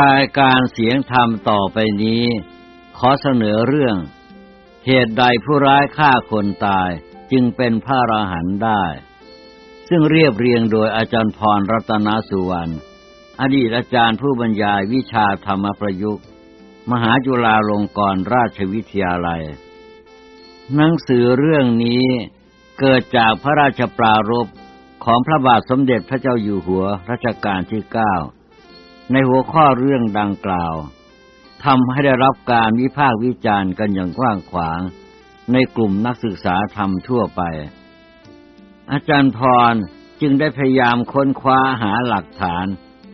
รายการเสียงธรรมต่อไปนี้ ขอเสนอเรื่อง เหตุใดผู้ร้ายฆ่าคนตายจึงเป็นพระอรหันต์ได้ ซึ่งเรียบเรียงโดยอาจารย์พรรัตนสุวรรณอดีตอาจารย์ผู้บรรยายวิชาธรรมประยุกต์ มหาจุฬาลงกรณราชวิทยาลัย หนังสือเรื่องนี้เกิดจากพระราชปรารภของพระบาทสมเด็จพระเจ้าอยู่หัวรัชกาลที่เก้า ในหัวข้อเรื่องดังกล่าวทำให้ได้รับการวิพากษ์วิจารณ์กันอย่างกว้างขวาง ในกลุ่มนักศึกษาธรรมทั่วไป อาจารย์พรจึงได้พยายามค้นคว้าหาหลักฐาน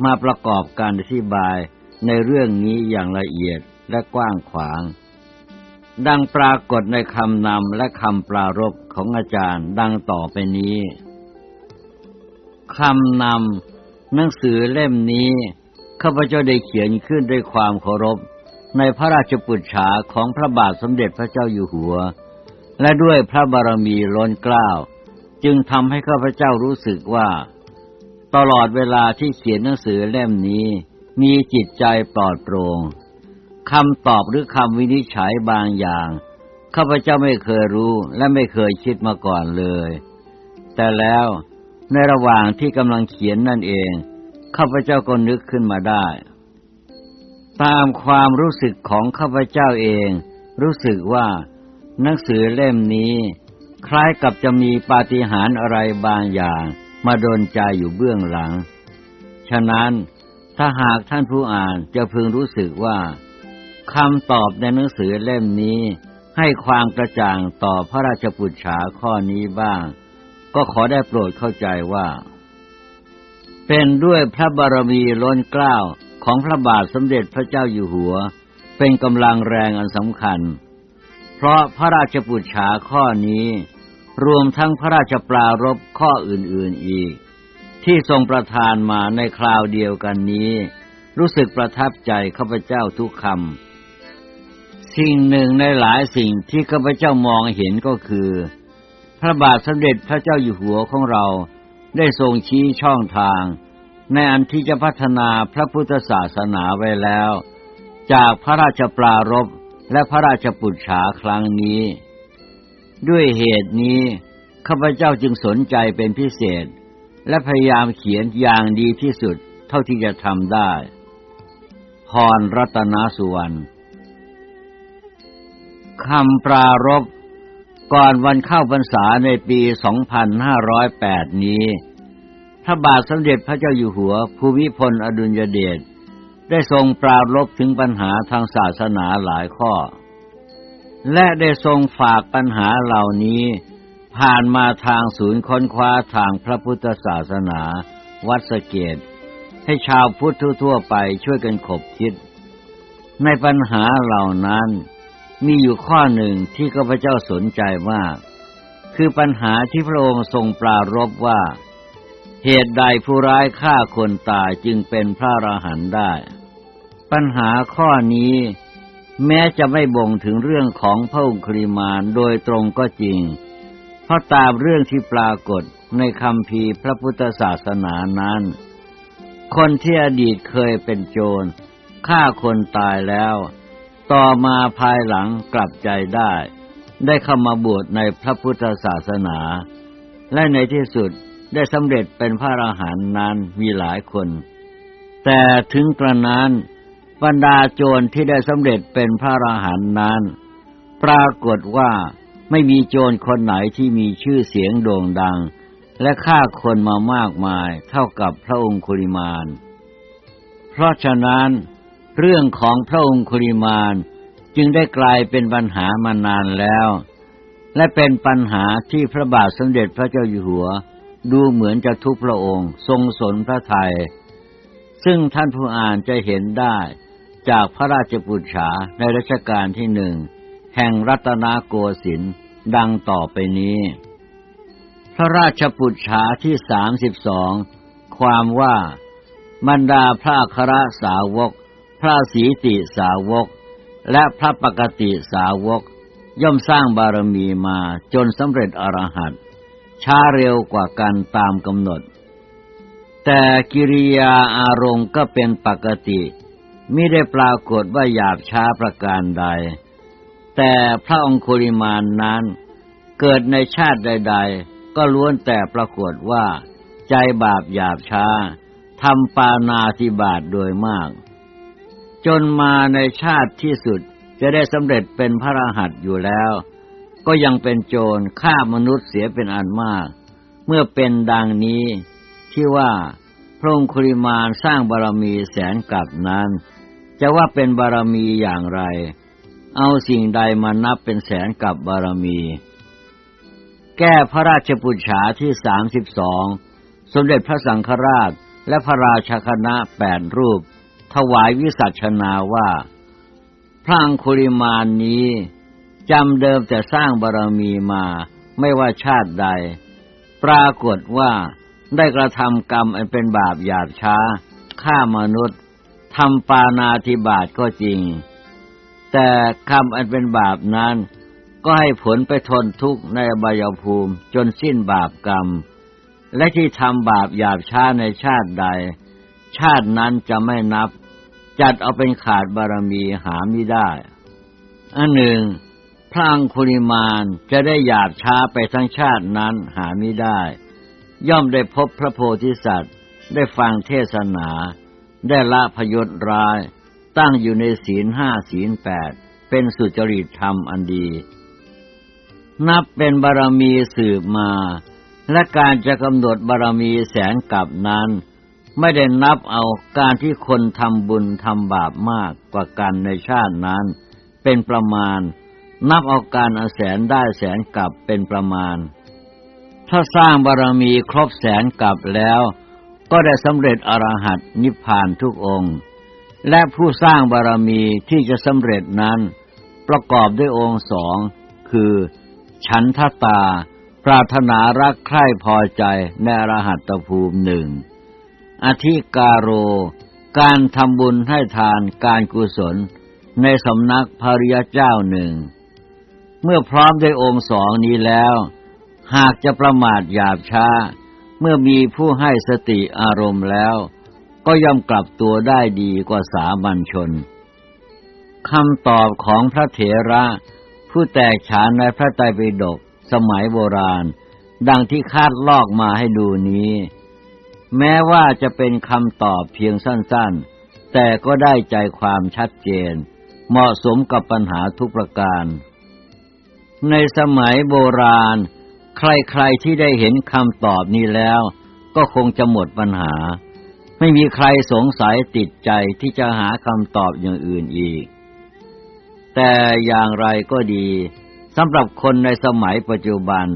มาประกอบการอธิบายในเรื่องนี้อย่างละเอียดและกว้างขวาง ดังปรากฏในคำนำและคำปรารภของอาจารย์ดังต่อไปนี้คำนำหนังสือเล่มนี้ ข้าพเจ้าได้เขียนขึ้นด้วยความเคารพ ในพระราชปุจฉาของพระบาทสมเด็จพระเจ้าอยู่หัว และด้วยพระบารมีล้นเกล้า จึงทำให้ข้าพเจ้ารู้สึกว่า ตลอดเวลาที่เขียนหนังสือเล่มนี้ มีจิตใจปลอดโปร่งคำตอบหรือคำวินิจฉัยบางอย่างข้าพเจ้าไม่เคยรู้และไม่เคยคิดมาก่อนเลย แต่แล้วในระหว่างที่กำลังเขียนนั่นเอง ข้าพเจ้าก็นึกขึ้นมาได้ ตามความรู้สึกของข้าพเจ้าเอง รู้สึกว่าหนังสือเล่มนี้ คล้ายกับจะมีปาฏิหาริย์อะไรบางอย่าง มาโดนใจอยู่เบื้องหลัง ฉะนั้นถ้าหากท่านผู้อ่านจะพึงรู้สึกว่าคำตอบในหนังสือเล่มนี้ ให้ความกระจ่างต่อพระราชปุจฉาข้อนี้บ้าง ก็ขอได้โปรดเข้าใจว่า เป็นด้วยพระบารมีล้นเกล้าของพระบาทสมเด็จพระเจ้าอยู่หัว เป็นกำลังแรงอันสำคัญ เพราะพระราชปุจฉาข้อนี้ รวมทั้งพระราชปรารบข้ออื่นๆอีก ที่ทรงประทานมาในคราวเดียวกันนี้ รู้สึกประทับใจข้าพเจ้าทุกคำสิ่งหนึ่งในหลายสิ่งที่ข้าพเจ้ามองเห็นก็คือ พระบาทสมเด็จพระเจ้าอยู่หัวของเรา ได้ทรงชี้ช่องทาง ในอันที่จะพัฒนาพระพุทธศาสนาไว้แล้ว จากพระราชปรารภและพระราชปุจฉาครั้งนี้ ด้วยเหตุนี้ข้าพเจ้าจึงสนใจเป็นพิเศษ และพยายามเขียนอย่างดีที่สุดเท่าที่จะทำได้ พรรัตนสุวรรณคำปรารภ ก่อนวันเข้าพรรษาในปี 2508 นี้ พระบาทสมเด็จพระเจ้าอยู่หัว ภูมิพลอดุลยเดชได้ทรงปราบลบถึงปัญหาทางศาสนาหลายข้อ และได้ทรงฝากปัญหาเหล่านี้ ผ่านมาทางศูนย์ค้นคว้าทางพระพุทธศาสนา วัดสเกต ให้ชาวพุทธทั่วไปช่วยกันขบคิด ในปัญหาเหล่านั้น มีอยู่ข้อหนึ่งที่ข้าพเจ้าสนใจมาก คือปัญหาที่พระองค์ทรงปรารบว่า เหตุใดผู้ร้ายฆ่าคนตายจึงเป็นพระอรหันต์ได้ ปัญหาข้อนี้แม้จะไม่บ่งถึงเรื่องของพระองคริมานโดยตรงก็จริง เพราะตามเรื่องที่ปรากฏในคำพีพระพุทธศาสนานั้น คนที่อดีตเคยเป็นโจรฆ่าคนตายแล้ว ต่อมาภายหลังกลับใจได้ ได้เข้ามาบวชในพระพุทธศาสนา และในที่สุดได้สำเร็จเป็นพระอรหันต์นั้นมีหลายคน แต่ถึงกระนั้นบรรดาโจรที่ได้สำเร็จเป็นพระอรหันต์นั้น ปรากฏว่าไม่มีโจรคนไหนที่มีชื่อเสียงโด่งดัง และฆ่าคนมามากมายเท่ากับพระองคุลิมาน เพราะฉะนั้น เรื่องของพระองคุริมานจึงได้กลายเป็นปัญหามานานแล้ว และเป็นปัญหาที่พระบาทสมเด็จพระเจ้าอยู่หัว ดูเหมือนจะทุกพระองค์ทรงสนพระทยัยซึ่งท่านผู้อ่านจะเห็นได้จากพระราชปุจฉาในรัชกาลที่หนึ่งแห่งรัตนโกสินทร์ดังต่อไปนี้ พระราชปุจฉาที่สามสิบสองความว่าบรรดาพระครสาวก พระสีติสาวก และพระปกติสาวก ย่อมสร้างบารมีมาจนสำเร็จอรหัตช้าเร็วกว่ากันตามกำหนด แต่กิริยาอารมณ์ก็เป็นปกติมิได้ปรากฏว่าหยาบช้าประการใด แต่พระองคุริมานนั้น เกิดในชาติใด ๆ ก็ล้วนแต่ปรากฏว่า ใจบาปหยาบช้าทำปานาธิบาตโดยมาก จนมาในชาติที่สุดจะได้สำเร็จเป็นพระรหัสอยู่แล้ว ก็ยังเป็นโจรฆ่ามนุษย์เสียเป็นอันมาก เมื่อเป็นดังนี้ที่ว่าพระองคุริมานสร้างบารมีแสนกับนั้น จะว่าเป็นบารมีอย่างไร เอาสิ่งใดมานับเป็นแสนกับบารมี แก้พระราชปุจฉาที่สามสิบสองสมเด็จพระสังฆราชและพระราชคณะแปดรูป ถวายวิสัชนาว่า พระอังคุริมานนี้จำเดิมแต่สร้างบารมีมาไม่ว่าชาติใด ปรากฏว่าได้กระทำกรรมอันเป็นบาปหยาบช้าฆ่ามนุษย์ทำปานาธิบาตก็จริง แต่กรรมอันเป็นบาปนั้น ก็ให้ผลไปทนทุกข์ในบายภูมิจนสิ้นบาปกรรม และที่ทำบาปหยาบช้าในชาติใด ชาตินั้นจะไม่นับ จัดเอาเป็นขาดบารมีหาไม่ได้ อันหนึ่งพระอังคุริมานจะได้หยาบช้าไปทั้งชาตินั้นหาไม่ได้ ย่อมได้พบพระโพธิสัตว์ ได้ฟังเทศนา ได้ละพยศร้าย ตั้งอยู่ในศีลห้าศีลแปดเป็นสุจริตธรรมอันดี นับเป็นบารมีสืบมา และการจะกำหนดบารมีแสนกับนั้น ไม่ได้นับเอาการที่คนทำบุญทำบาปมากกว่ากันในชาตินั้น เป็นประมาณ นับเอาการอาแสนได้แสนกลับเป็นประมาณ ถ้าสร้างบารมีครบแสนกลับแล้ว ก็ได้สำเร็จอรหัตนิพพานทุกองค์ และผู้สร้างบารมีที่จะสำเร็จนั้น ประกอบด้วยองค์สอง คือ ฉันทตา ปรารถนารักใคร่พอใจในอรหัตภูมิหนึ่ง อธิการโร การทำบุญให้ทานการกุศล ในสำนักภริยเจ้าหนึ่ง เมื่อพร้อมด้วยองค์สองนี้แล้ว หากจะประมาทหยาบช้า เมื่อมีผู้ให้สติอารมณ์แล้ว ก็ย่อมกลับตัวได้ดีกว่าสามัญชนคำตอบของพระเถระ ผู้แตกฉานในพระไตรปิฎกสมัยโบราณ ดังที่คาดลอกมาให้ดูนี้ แม้ว่าจะเป็นคำตอบเพียงสั้นๆ แต่ก็ได้ใจความชัดเจน เหมาะสมกับปัญหาทุกประการ ในสมัยโบราณ ใครๆที่ได้เห็นคำตอบนี้แล้ว ก็คงจะหมดปัญหา ไม่มีใครสงสัยติดใจที่จะหาคำตอบอย่างอื่นอีก แต่อย่างไรก็ดีสำหรับคนในสมัยปัจจุบัน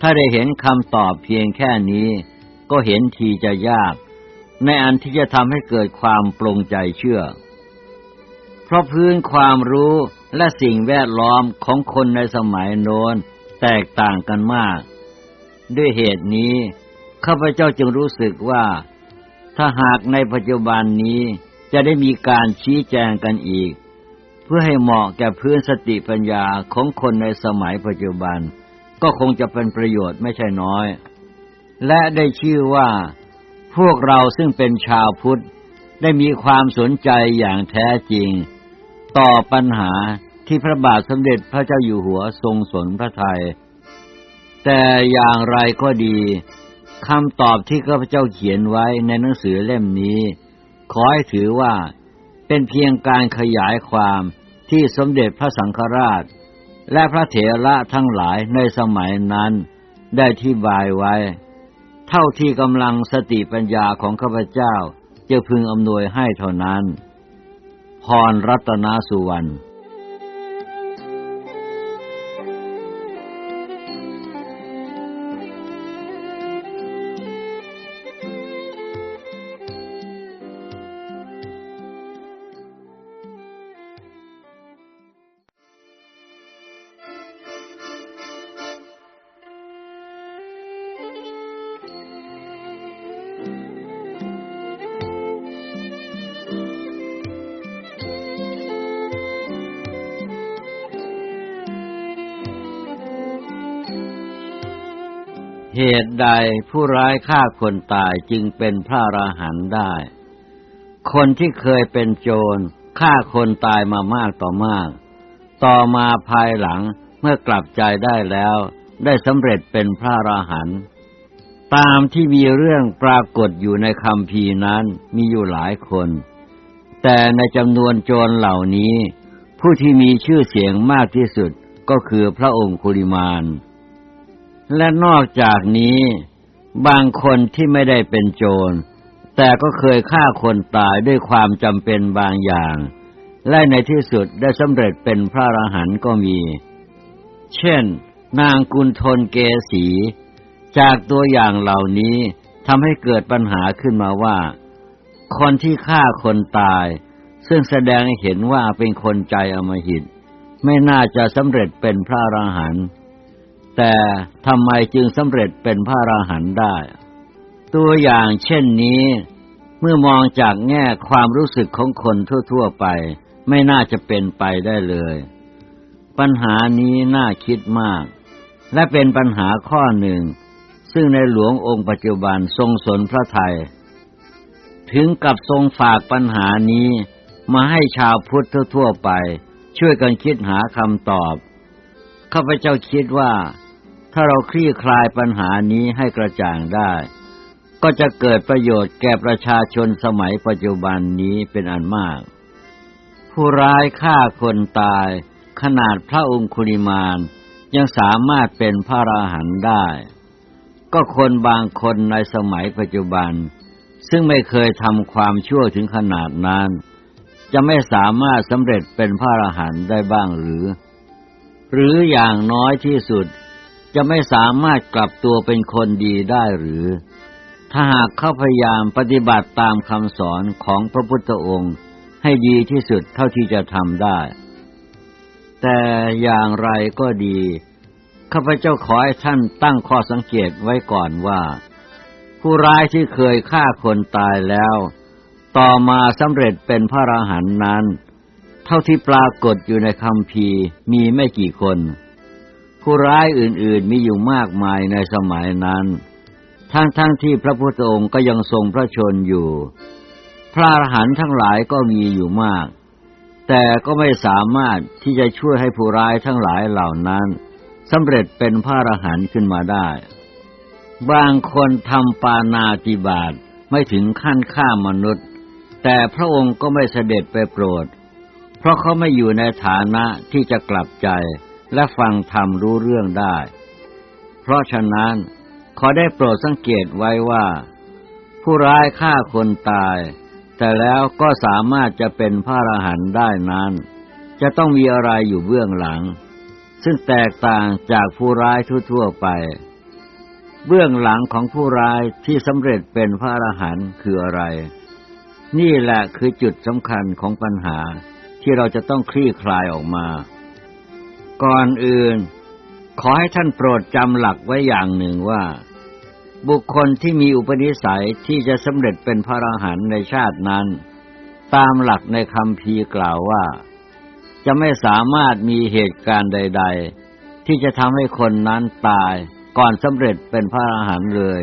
ถ้าได้เห็นคำตอบเพียงแค่นี้ ก็เห็นทีจะยาก ในอันที่จะทำให้เกิดความปรงใจเชื่อ เพราะพื้นความรู้และสิ่งแวดล้อมของคนในสมัยโน้นแตกต่างกันมาก ด้วยเหตุนี้ข้าพเจ้าจึงรู้สึกว่า ถ้าหากในปัจจุบันนี้จะได้มีการชี้แจงกันอีก เพื่อให้เหมาะแก่พื้นสติปัญญาของคนในสมัยปัจจุบัน ก็คงจะเป็นประโยชน์ไม่ใช่น้อย และได้ชื่อว่า พวกเราซึ่งเป็นชาวพุทธ ได้มีความสนใจอย่างแท้จริง ต่อปัญหาที่พระบาทสมเด็จพระเจ้าอยู่หัวทรงสนพระทยัยแต่อย่างไรก็ดีคำตอบที่ข้าพเจ้าเขียนไว้ในหนังสือเล่มนี้ ขอให้ถือว่าเป็นเพียงการขยายความที่สมเด็จพระสังฆราช และพระเถระทั้งหลายในสมัยนั้นได้ที่บายไว้ เท่าที่กำลังสติปัญญาของข้าพเจ้าจะพึงอำนวยให้เท่านั้น พรรัตนสุวรรณ ตุใดผู้ร้ายฆ่าคนตายจึงเป็นพระราหันได้ คนที่เคยเป็นโจรฆ่าคนตายมามากต่อมาก ต่อมาภายหลังเมื่อกลับใจได้แล้ว ได้สำเร็จเป็นพระอราหันต์ตามที่มีเรื่องปรากฏอยู่ในคำพีนั้นมีอยู่หลายคน แต่ในจำนวนโจรเหล่านี้ ผู้ที่มีชื่อเสียงมากที่สุดก็คือพระองค์คุริมาน และนอกจากนี้ บางคนที่ไม่ได้เป็นโจร แต่ก็เคยฆ่าคนตายด้วยความจำเป็นบางอย่าง และในที่สุดได้สำเร็จเป็นพระอรหันต์ก็มี เช่น นางกุลทนเกสีจากตัวอย่างเหล่านี้ทำให้เกิดปัญหาขึ้นมาว่า คนที่ฆ่าคนตาย ซึ่งแสดงให้เห็นว่าเป็นคนใจอมหิต ไม่น่าจะสำเร็จเป็นพระอราหันต์ แต่ทำไมจึงสำเร็จเป็นพระอราหันต์ได้ ตัวอย่างเช่นนี้ เมื่อมองจากแง่ความรู้สึกของคนทั่ว ๆ ไป ไม่น่าจะเป็นไปได้เลย ปัญหานี้น่าคิดมาก และเป็นปัญหาข้อหนึ่ง ซึ่งในหลวงองค์ปัจจุบันทรงสนพระไทย ถึงกับทรงฝากปัญหานี้มาให้ชาวพุทธทั่วไป ช่วยกันคิดหาคำตอบข้าพเจ้าคิดว่า ถ้าเราคลี่คลายปัญหานี้ให้กระจ่างได้ ก็จะเกิดประโยชน์แก่ประชาชนสมัยปัจจุบันนี้เป็นอันมาก ผู้ร้ายฆ่าคนตาย ขนาดพระองค์คุริมานยังสามารถเป็นพระราหันได้ ก็คนบางคนในสมัยปัจจุบัน ซึ่งไม่เคยทำความชั่วถึงขนาดนั้น จะไม่สามารถสำเร็จเป็นพระอรหันได้บ้างหรือ หรืออย่างน้อยที่สุด จะไม่สามารถกลับตัวเป็นคนดีได้หรือ ถ้าหากเขาพยายามปฏิบัติตามคำสอนของพระพุทธองค์ให้ดีที่สุดเท่าที่จะทำได้ แต่อย่างไรก็ดีข้าพเจ้าขอให้ท่านตั้งข้อสังเกตไว้ก่อนว่า ผู้ร้ายที่เคยฆ่าคนตายแล้ว ต่อมาสำเร็จเป็นพระอราหันต์นั้น เท่าที่ปรากฏอยู่ในคำพีมีไม่กี่คน ผู้ร้ายอื่นๆมีอยู่มากมายในสมัยนั้น ทั้งๆทที่พระพุทธองค์ก็ยังทรงพระชนอยู่ พระอรหันต์ทั้งหลายก็มีอยู่มาก แต่ก็ไม่สามารถที่จะช่วยให้ผู้ร้ายทั้งหลายเหล่านั้นสำเร็จเป็นพระอรหันต์ขึ้นมาได้ บางคนทำปานาติบาตไม่ถึงขั้นฆ่ามนุษย์ แต่พระองค์ก็ไม่เสด็จไปโปรด เพราะเขาไม่อยู่ในฐานะที่จะกลับใจ และฟังธรรมรู้เรื่องได้ เพราะฉะนั้น ขอได้โปรดสังเกตไว้ว่า ผู้ร้ายฆ่าคนตาย แต่แล้วก็สามารถจะเป็นพระอรหันต์ได้นั้น จะต้องมีอะไรอยู่เบื้องหลัง ซึ่งแตกต่างจากผู้ร้ายทั่วๆไป เบื้องหลังของผู้ร้ายที่สำเร็จเป็นพระอรหันต์คืออะไร นี่แหละคือจุดสำคัญของปัญหาที่เราจะต้องคลี่คลายออกมา ก่อนอื่น ขอให้ท่านโปรดจำหลักไว้อย่างหนึ่งว่า บุคคลที่มีอุปนิสัยที่จะสำเร็จเป็นพระอรหันต์ในชาตินั้น ตามหลักในคำพีกล่าวว่า จะไม่สามารถมีเหตุการณ์ใด ๆ ที่จะทำให้คนนั้นตายก่อนสำเร็จเป็นพระอรหันต์เลย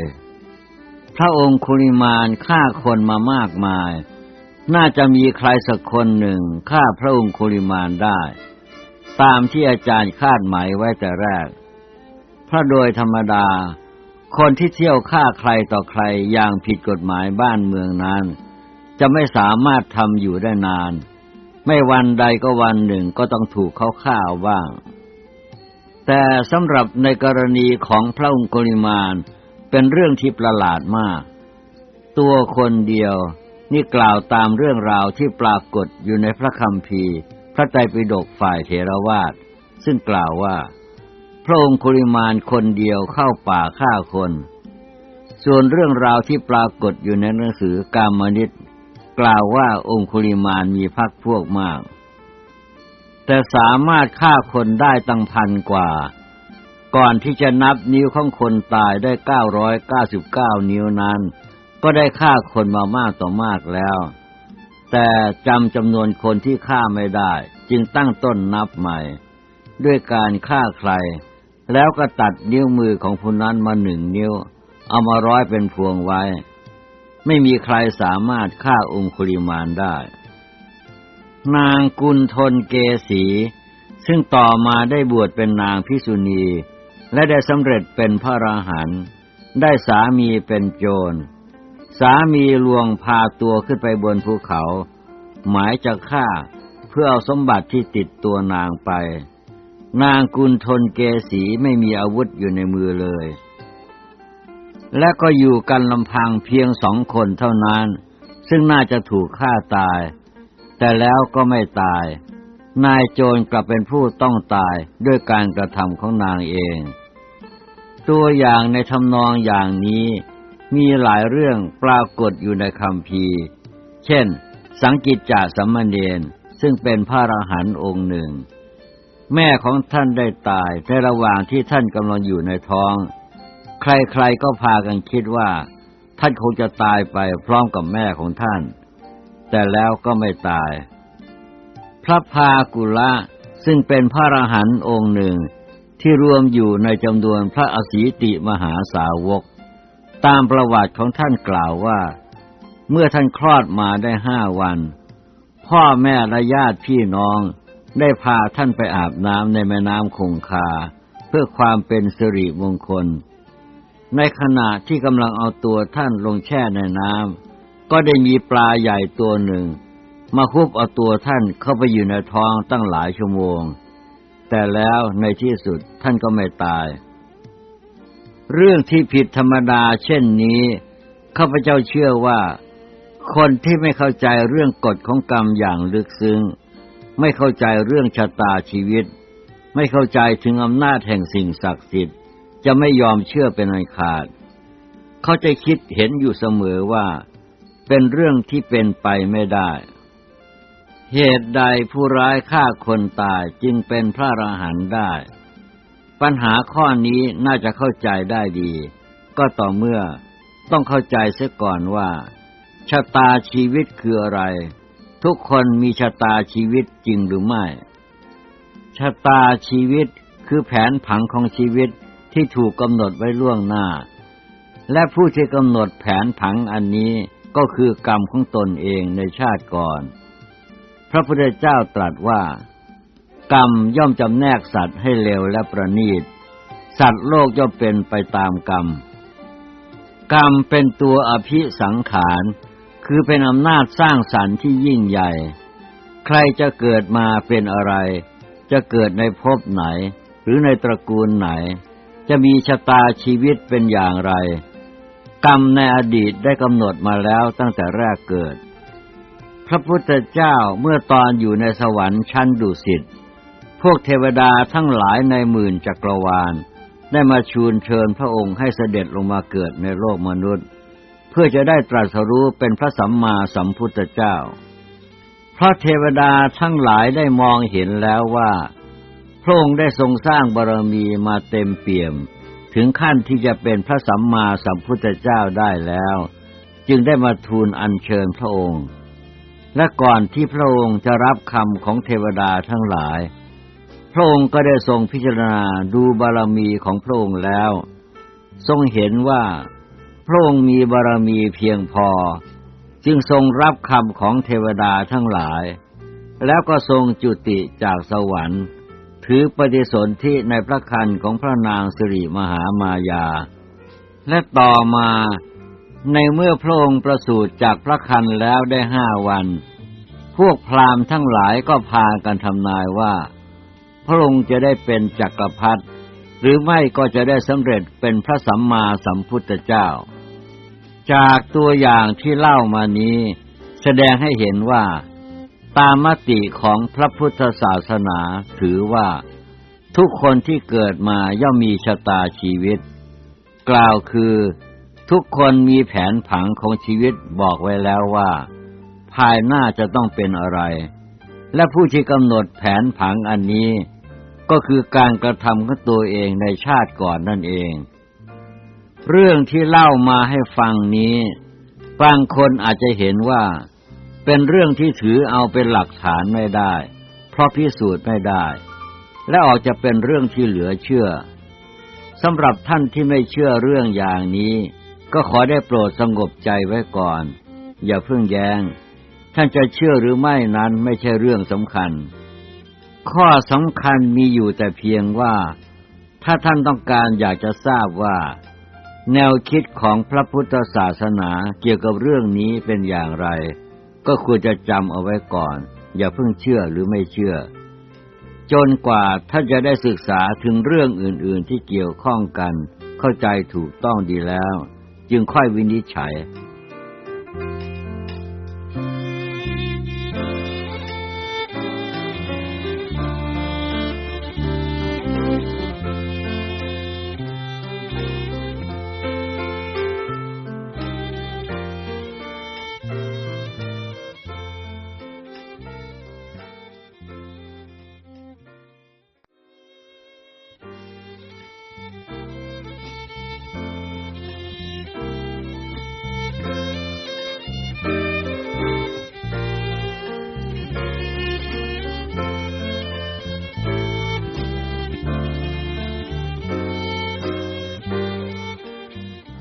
พระองค์คุริมานฆ่าคนมามากมาย น่าจะมีใครสักคนหนึ่งฆ่าพระองค์คุริมานได้ ตามที่อาจารย์คาดหมายไว้แต่แรก เพราะโดยธรรมดา คนที่เที่ยวฆ่าใครต่อใครอย่างผิดกฎหมายบ้านเมืองนั้น จะไม่สามารถทำอยู่ได้นาน ไม่วันใดก็วันหนึ่งก็ต้องถูกเขาฆ่าบ้าง แต่สำหรับในกรณีของพระองค์กุลิมานเป็นเรื่องที่ประหลาดมาก ตัวคนเดียวนี่กล่าวตามเรื่องราวที่ปรากฏอยู่ในพระคัมภีร์ พระไตรปิฎกฝ่ายเทรวาสซึ่งกล่าวว่า พระองค์คุริมานคนเดียวเข้าป่าฆ่าคน ส่วนเรื่องราวที่ปรากฏอยู่ในหนังสือกามนิตกล่าวว่าองคุริมานมีพักพวกมาก แต่สามารถฆ่าคนได้ตั้งพันกว่า ก่อนที่จะนับนิ้วของคนตายได้เก้าร้อยเก้าสิบเก้านิ้วนั้น ก็ได้ฆ่าคนมามากต่อมากแล้ว แต่จำจำนวนคนที่ฆ่าไม่ได้ จึงตั้งต้นนับใหม่ ด้วยการฆ่าใคร แล้วก็ตัดนิ้วมือของผู้นั้นมาหนึ่งนิ้ว เอามาร้อยเป็นพวงไว้ ไม่มีใครสามารถฆ่าองคุลิมานได้ นางกุลทนเกสีซึ่งต่อมาได้บวชเป็นนางพิสุณี และได้สำเร็จเป็นพระราหันได้สามีเป็นโจร สามีลวงพาตัวขึ้นไปบนภูเขา หมายจะฆ่าเพื่อเอาสมบัติที่ติดตัวนางไป นางกุลทนเกสีไม่มีอาวุธอยู่ในมือเลย และก็อยู่กันลำพังเพียงสองคนเท่านั้น ซึ่งน่าจะถูกฆ่าตาย แต่แล้วก็ไม่ตาย นายโจรกลับเป็นผู้ต้องตายด้วยการกระทำของนางเอง ตัวอย่างในทำนองอย่างนี้ มีหลายเรื่องปรากฏอยู่ในคำพีเช่น สังกิจจาสัมมเนนซึ่งเป็นพระอรหันต์องค์หนึ่ง แม่ของท่านได้ตายในระหว่างที่ท่านกำลังอยู่ในท้อง ใครๆก็พากันคิดว่า ท่านคงจะตายไปพร้อมกับแม่ของท่าน แต่แล้วก็ไม่ตาย พระพากุละซึ่งเป็นพระอรหันต์องค์หนึ่งที่รวมอยู่ในจำนวนพระอสีติมหาสาวก ตามประวัติของท่านกล่าวว่า เมื่อท่านคลอดมาได้ห้าวัน พ่อแม่และญาติพี่น้องได้พาท่านไปอาบน้ำในแม่น้ำคงคา เพื่อความเป็นสิริมงคล ในขณะที่กำลังเอาตัวท่านลงแช่ในน้ำก็ได้มีปลาใหญ่ตัวหนึ่ง มาคุบเอาตัวท่านเข้าไปอยู่ในท้องตั้งหลายชั่วโมง แต่แล้วในที่สุดท่านก็ไม่ตาย เรื่องที่ผิดธรรมดาเช่นนี้ข้าพเจ้าเชื่อว่า คนที่ไม่เข้าใจเรื่องกฎของกรรมอย่างลึกซึ้ง ไม่เข้าใจเรื่องชะตาชีวิต ไม่เข้าใจถึงอำนาจแห่งสิ่งศักดิ์สิทธิ์ จะไม่ยอมเชื่อเป็นอันขาด เขาจะคิดเห็นอยู่เสมอว่า เป็นเรื่องที่เป็นไปไม่ได้ เหตุใดผู้ร้ายฆ่าคนตายจึงเป็นพระอราหันต์ได้ ปัญหาข้อนี้น่าจะเข้าใจได้ดี ก็ต่อเมื่อต้องเข้าใจเสียก่อนว่า ชะตาชีวิตคืออะไร ทุกคนมีชะตาชีวิตจริงหรือไม่ ชะตาชีวิตคือแผนผังของชีวิตที่ถูกกำหนดไว้ล่วงหน้า และผู้ที่กำหนดแผนผังอันนี้ก็คือกรรมของตนเองในชาติก่อน พระพุทธเจ้าตรัสว่า กรรมย่อมจำแนกสัตว์ให้เลวและประณีต สัตว์โลกย่อมเป็นไปตามกรรม กรรมเป็นตัวอภิสังขาร คือเป็นอำนาจสร้างสรรค์ที่ยิ่งใหญ่ ใครจะเกิดมาเป็นอะไร จะเกิดในภพไหน หรือในตระกูลไหน จะมีชะตาชีวิตเป็นอย่างไร กรรมในอดีตได้กำหนดมาแล้วตั้งแต่แรกเกิดพระพุทธเจ้าเมื่อตอนอยู่ในสวรรค์ชั้นดุสิต พวกเทวดาทั้งหลายในหมื่นจักรวาล ได้มาชูนเชิญพระองค์ให้เสด็จลงมาเกิดในโลกมนุษย์ เพื่อจะได้ตรัสรู้เป็นพระสัมมาสัมพุทธเจ้าเพราะเทวดาทั้งหลายได้มองเห็นแล้วว่า พระองค์ได้ทรงสร้างบารมีมาเต็มเปี่ยม ถึงขั้นที่จะเป็นพระสัมมาสัมพุทธเจ้าได้แล้ว จึงได้มาทูลอัญเชิญพระองค์ และก่อนที่พระองค์จะรับคำของเทวดาทั้งหลาย ระองค์ก็ได้ทรงพิจารณาดูบารมีของพระองค์แล้ว ทรงเห็นว่าพระองค์มีบารมีเพียงพอ จึงทรงรับคำของเทวดาทั้งหลาย แล้วก็ทรงจุติจากสวรรค์ ถือปฏิสนธิในพระคันของพระนางสิริมหามายา และต่อมาในเมื่อพระองค์ประสูติจากพระคันแล้วได้ห้าวัน พวกพราหมณ์ทั้งหลายก็พากันทำนายว่า พระองค์จะได้เป็นจักรพรรดิหรือไม่ก็จะได้สำเร็จเป็นพระสัมมาสัมพุทธเจ้า จากตัวอย่างที่เล่ามานี้ แสดงให้เห็นว่า ตามมติของพระพุทธศาสนาถือว่า ทุกคนที่เกิดมาย่อมมีชะตาชีวิต กล่าวคือทุกคนมีแผนผังของชีวิตบอกไว้แล้วว่า ภายหน้าจะต้องเป็นอะไร และผู้ที่กำหนดแผนผังอันนี้ ก็คือการกระทำของตัวเองในชาติก่อนนั่นเอง เรื่องที่เล่ามาให้ฟังนี้ บางคนอาจจะเห็นว่า เป็นเรื่องที่ถือเอาเป็นหลักฐานไม่ได้ เพราะพิสูจน์ไม่ได้ และออกจะเป็นเรื่องที่เหลือเชื่อสำหรับท่านที่ไม่เชื่อเรื่องอย่างนี้ ก็ขอได้โปรดสงบใจไว้ก่อน อย่าเพิ่งแยง้ง ท่านจะเชื่อหรือไม่นั้นไม่ใช่เรื่องสำคัญ ข้อสำคัญมีอยู่แต่เพียงว่า ถ้าท่านต้องการอยากจะทราบว่า แนวคิดของพระพุทธศาสนาเกี่ยวกับเรื่องนี้เป็นอย่างไร ก็ควรจะจำเอาไว้ก่อน อย่าเพิ่งเชื่อหรือไม่เชื่อ จนกว่าท่านจะได้ศึกษาถึงเรื่องอื่น ๆที่เกี่ยวข้องกัน เข้าใจถูกต้องดีแล้ว จึงค่อยวินิจฉัย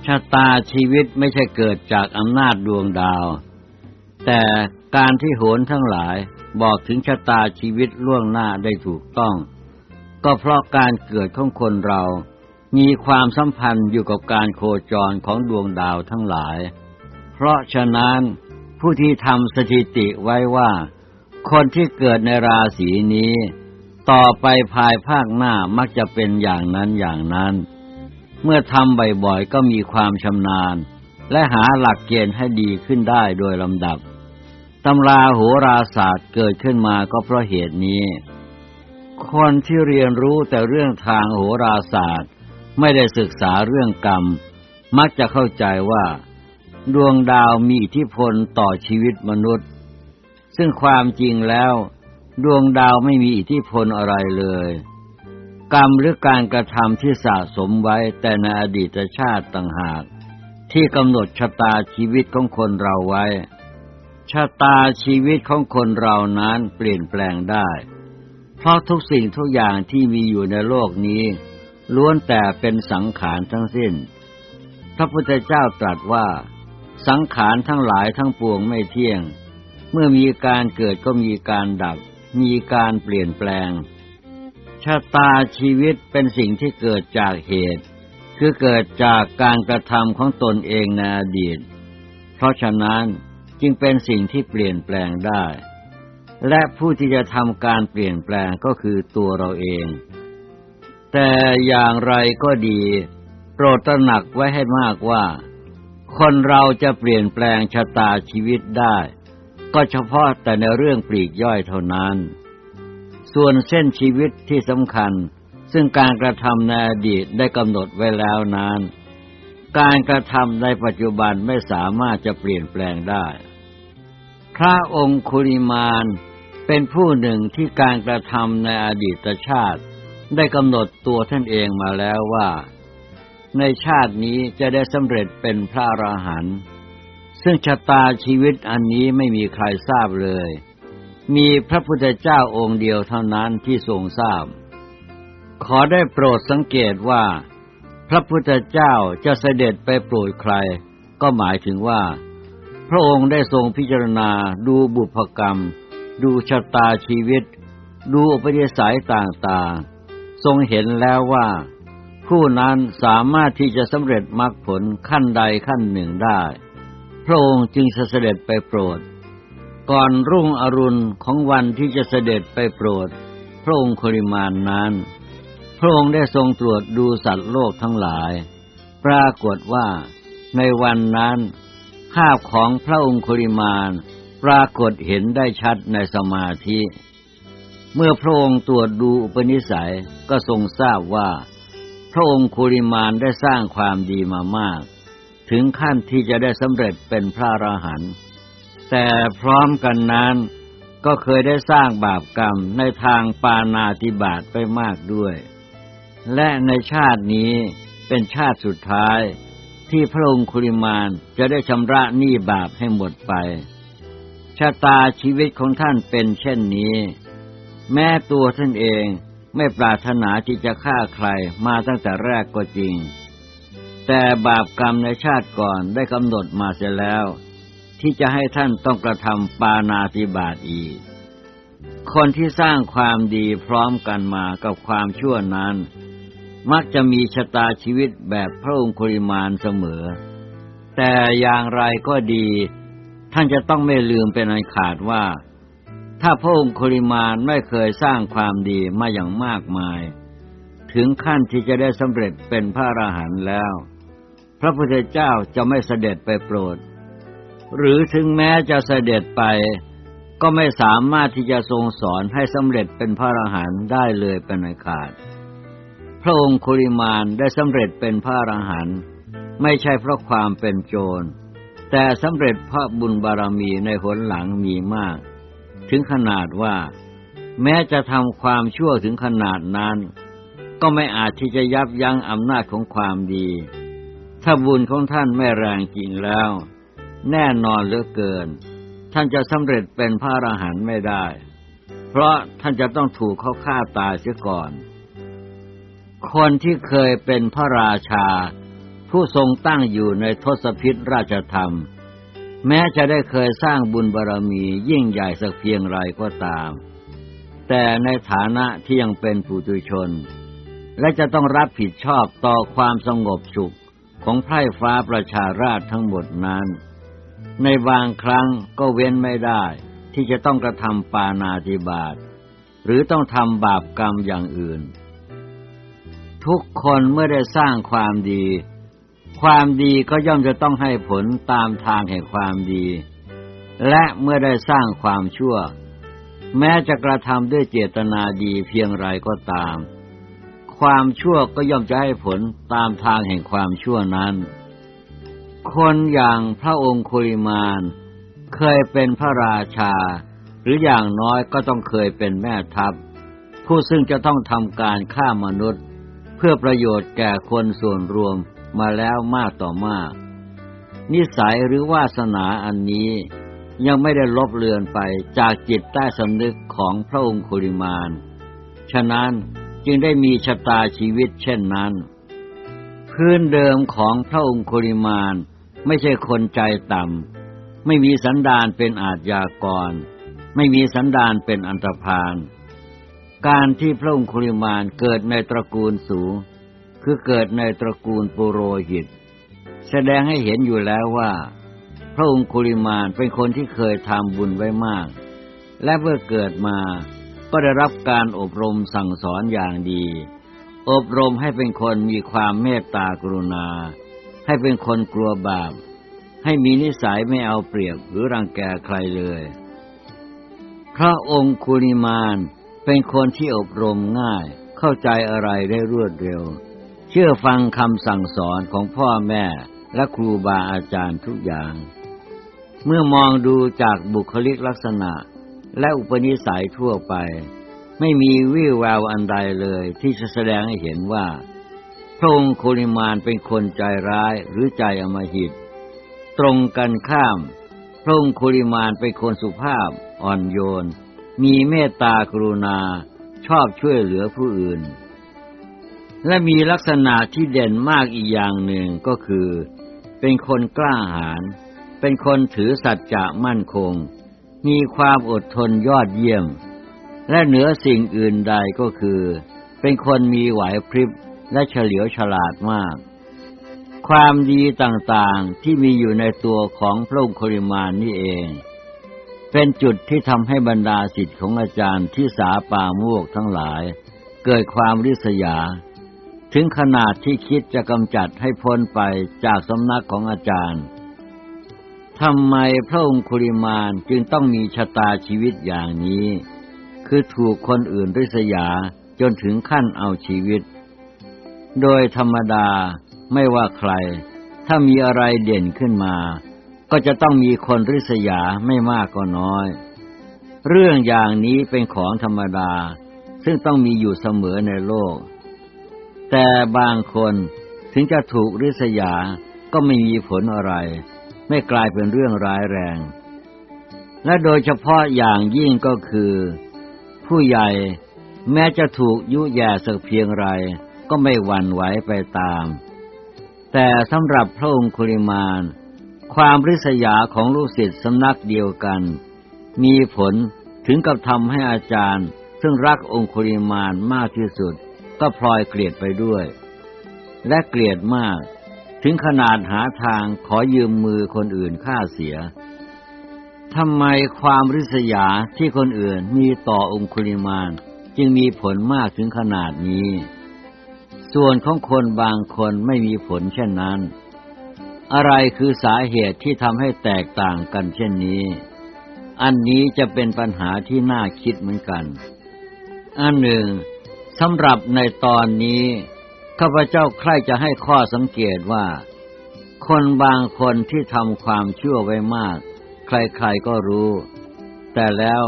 ชะตาชีวิตไม่ใช่เกิดจากอำนาจดวงดาว แต่การที่โหนทั้งหลายบอกถึงชะตาชีวิตล่วงหน้าได้ถูกต้อง ก็เพราะการเกิดของคนเรา มีความสัมพันธ์อยู่กับการโคจรของดวงดาวทั้งหลาย เพราะฉะนั้นผู้ที่ทำสถิติไว้ว่า คนที่เกิดในราศีนี้ ต่อไปภายภาคหน้ามักจะเป็นอย่างนั้นอย่างนั้น เมื่อทำบ่อยๆก็มีความชำนาญ และหาหลักเกณฑ์ให้ดีขึ้นได้โดยลำดับตำราโหราศาสตร์เกิดขึ้นมาก็เพราะเหตุนี้ คนที่เรียนรู้แต่เรื่องทางโหราศาสตร์ ไม่ได้ศึกษาเรื่องกรรม มักจะเข้าใจว่า ดวงดาวมีอิทธิพลต่อชีวิตมนุษย์ ซึ่งความจริงแล้ว ดวงดาวไม่มีอิทธิพลอะไรเลย กรรมหรือการกระทำที่สะสมไว้แต่ในอดีตชาติต่างหาก ที่กำหนดชะตาชีวิตของคนเราไว้ ชะตาชีวิตของคนเรานั้นเปลี่ยนแปลงได้ เพราะทุกสิ่งทุกอย่างที่มีอยู่ในโลกนี้ ล้วนแต่เป็นสังขารทั้งสิ้น พระพุทธเจ้าตรัสว่า สังขารทั้งหลายทั้งปวงไม่เที่ยง เมื่อมีการเกิดก็มีการดับ มีการเปลี่ยนแปลง ชะตาชีวิตเป็นสิ่งที่เกิดจากเหตุ คือเกิดจากการกระทำของตนเองในอดีต เพราะฉะนั้นจึงเป็นสิ่งที่เปลี่ยนแปลงได้ และผู้ที่จะทำการเปลี่ยนแปลงก็คือตัวเราเอง แต่อย่างไรก็ดี โปรดตระหนักไว้ให้มากว่า คนเราจะเปลี่ยนแปลงชะตาชีวิตได้ ก็เฉพาะแต่ในเรื่องปลีกย่อยเท่านั้น ส่วนเส้นชีวิตที่สำคัญ ซึ่งการกระทำในอดีตได้กำหนดไว้แล้วนั้น การกระทำในปัจจุบันไม่สามารถจะเปลี่ยนแปลงได้ พระองค์คุริมานเป็นผู้หนึ่งที่การกระทำในอดีตชาติ ได้กำหนดตัวท่านเองมาแล้วว่า ในชาตินี้จะได้สำเร็จเป็นพระอราหันต์ซึ่งชะตาชีวิตอันนี้ไม่มีใครทราบเลย มีพระพุทธเจ้าองค์เดียวเท่านั้นที่ทรงทราบ ขอได้โปรดสังเกตว่า พระพุทธเจ้าจะเสด็จไปโปรดใคร ก็หมายถึงว่า พระองค์ได้ทรงพิจารณาดูบุพกรรม ดูชะตาชีวิต ดูอุปนิสัยต่างๆ ทรงเห็นแล้วว่า ผู้นั้นสามารถที่จะสำเร็จมรรคผลขั้นใดขั้นหนึ่งได้ พระองค์จึงเสด็จไปโปรด ก่อนรุ่งอรุณของวันที่จะเสด็จไปโปรด พระองค์คริมานนั้น พระองค์ได้ทรงตรวจดูสัตว์โลกทั้งหลาย ปรากฏว่าในวันนั้นภาพของพระองค์คริมานปรากฏเห็นได้ชัดในสมาธิ เมื่อพระองค์ตรวจดูอุปนิสัยก็ทรงทราบว่า พระองค์คุริมานได้สร้างความดีมามาก ถึงขั้นที่จะได้สำเร็จเป็นพระอราหันต์ แต่พร้อมกันนั้น ก็เคยได้สร้างบาปกรรมในทางปานาติบาตไปมากด้วย และในชาตินี้เป็นชาติสุดท้ายที่พระองค์คุริมานจะได้ชำระหนี้บาปให้หมดไป ชะตาชีวิตของท่านเป็นเช่นนี้ แม้ตัวท่านเองไม่ปรารถนาที่จะฆ่าใครมาตั้งแต่แรกก็จริง แต่บาปกรรมในชาติก่อนได้กำหนดมาเสียแล้ว ที่จะให้ท่านต้องกระทำปานาติบาตอีก คนที่สร้างความดีพร้อมกันมากับความชั่วนั้น มักจะมีชะตาชีวิตแบบพระองคุริมานเสมอ แต่อย่างไรก็ดี ท่านจะต้องไม่ลืมเป็นอันขาดว่า ถ้าพระองคุริมานไม่เคยสร้างความดีมาอย่างมากมาย ถึงขั้นที่จะได้สำเร็จเป็นพระอรหันต์แล้ว พระพุทธเจ้าจะไม่เสด็จไปโปรด หรือถึงแม้จะเสด็จไป ก็ไม่สามารถที่จะทรงสอนให้สำเร็จเป็นพระอรหันต์ได้เลยเป็นอันขาด พระองค์คุริมานได้สำเร็จเป็นพระอรหันต์ไม่ใช่เพราะความเป็นโจร แต่สำเร็จพระบุญบารมีในหนหลังมีมาก ถึงขนาดว่า แม้จะทำความชั่วถึงขนาดนั้น ก็ไม่อาจที่จะยับยั้งอำนาจของความดี ถ้าบุญของท่านไม่แรงจริงแล้ว แน่นอนเหลือเกิน ท่านจะสำเร็จเป็นพระอรหันต์ไม่ได้ เพราะท่านจะต้องถูกเขาฆ่าตายเสียก่อน คนที่เคยเป็นพระราชา ผู้ทรงตั้งอยู่ในทศพิธราชธรรม แม้จะได้เคยสร้างบุญบารรมียิ่งใหญ่สักเพียงไรก็ตาม แต่ในฐานะที่ยังเป็นปุถุชน และจะต้องรับผิดชอบต่อความสงบสุขของไพร่ฟ้าประชาราชทั้งหมดนั้น ในบางครั้งก็เว้นไม่ได้ที่จะต้องกระทำปานาติบาตหรือต้องทำบาปกรรมอย่างอื่น ทุกคนเมื่อได้สร้างความดี ความดีก็ย่อมจะต้องให้ผลตามทางแห่งความดี และเมื่อได้สร้างความชั่ว แม้จะกระทำด้วยเจตนาดีเพียงไรก็ตาม ความชั่วก็ย่อมจะให้ผลตามทางแห่งความชั่วนั้น คนอย่างพระองค์คุริมาน เคยเป็นพระราชา หรืออย่างน้อยก็ต้องเคยเป็นแม่ทัพ ผู้ซึ่งจะต้องทำการฆ่ามนุษย์ เพื่อประโยชน์แก่คนส่วนรวมมาแล้วมากต่อมาก นิสัยหรือวาสนาอันนี้ยังไม่ได้ลบเลือนไปจากจิตใต้สำนึกของพระองค์คุริมาน ฉะนั้นจึงได้มีชะตาชีวิตเช่นนั้น พื้นเดิมของพระองค์คุริมาน ไม่ใช่คนใจต่ำ ไม่มีสันดานเป็นอาทยากร ไม่มีสันดานเป็นอันตรพาน การที่พระองค์คุริมานเกิดในตระกูลสูง คือเกิดในตระกูลปุโรหิต แสดงให้เห็นอยู่แล้วว่า พระองค์คุริมานเป็นคนที่เคยทำบุญไว้มาก และเมื่อเกิดมาก็ได้รับการอบรมสั่งสอนอย่างดี อบรมให้เป็นคนมีความเมตตากรุณา ให้เป็นคนกลัวบาป ให้มีนิสัยไม่เอาเปรียบหรือรังแกใครเลย พระองค์คุริมานเป็นคนที่อบรมง่าย เข้าใจอะไรได้รวดเร็ว เชื่อฟังคำสั่งสอนของพ่อแม่และครูบาอาจารย์ทุกอย่าง เมื่อมองดูจากบุคลิกลักษณะและอุปนิสัยทั่วไป ไม่มีวี่แววอันใดเลยที่จะแสดงให้เห็นว่า พระองค์โคลิมานเป็นคนใจร้ายหรือใจอมหิต ตรงกันข้าม พระองค์โคลิมานเป็นคนสุภาพอ่อนโยน มีเมตตากรุณา ชอบช่วยเหลือผู้อื่น และมีลักษณะที่เด่นมากอีกอย่างหนึ่งก็คือ เป็นคนกล้าหาญเป็นคนถือสัจจะมั่นคง มีความอดทนยอดเยี่ยม และเหนือสิ่งอื่นใดก็คือ เป็นคนมีไหวพริบ และเฉลียวฉลาดมาก ความดีต่างๆที่มีอยู่ในตัวของพระองค์คริมานนี่เอง เป็นจุดที่ทำให้บรรดาสิทธิ์ของอาจารย์ที่สาปาโมกทั้งหลาย เกิดความริษยา ถึงขนาดที่คิดจะกำจัดให้พ้นไปจากสำนักของอาจารย์ทำไมพระองค์คุริมานจึงต้องมีชะตาชีวิตอย่างนี้ คือถูกคนอื่นริษยาจนถึงขั้นเอาชีวิต โดยธรรมดาไม่ว่าใคร ถ้ามีอะไรเด่นขึ้นมา ก็จะต้องมีคนริษยาไม่มากก็น้อย เรื่องอย่างนี้เป็นของธรรมดา ซึ่งต้องมีอยู่เสมอในโลก แต่บางคนถึงจะถูกริษยาก็ไม่มีผลอะไร ไม่กลายเป็นเรื่องร้ายแรง และโดยเฉพาะอย่างยิ่งก็คือ ผู้ใหญ่แม้จะถูกยุแย่สักเพียงไร ก็ไม่หวั่นไหวไปตาม แต่สำหรับพระองค์คุลิมานความริษยาของลูกศิษย์สำนักเดียวกัน มีผลถึงกับทำให้อาจารย์ ซึ่งรักองคุลิมานมากที่สุด ก็พลอยเกลียดไปด้วย และเกลียดมาก ถึงขนาดหาทางขอยืมมือคนอื่นฆ่าเสียทำไมความริษยาที่คนอื่นมีต่อองคุลิมาน จึงมีผลมากถึงขนาดนี้ ส่วนของคนบางคนไม่มีผลเช่นนั้น อะไรคือสาเหตุที่ทำให้แตกต่างกันเช่นนี้ อันนี้จะเป็นปัญหาที่น่าคิดเหมือนกัน อันหนึ่งสำหรับในตอนนี้ข้าพเจ้าใคร่จะให้ข้อสังเกตว่า คนบางคนที่ทำความชั่วไว้มาก ใครๆก็รู้ แต่แล้ว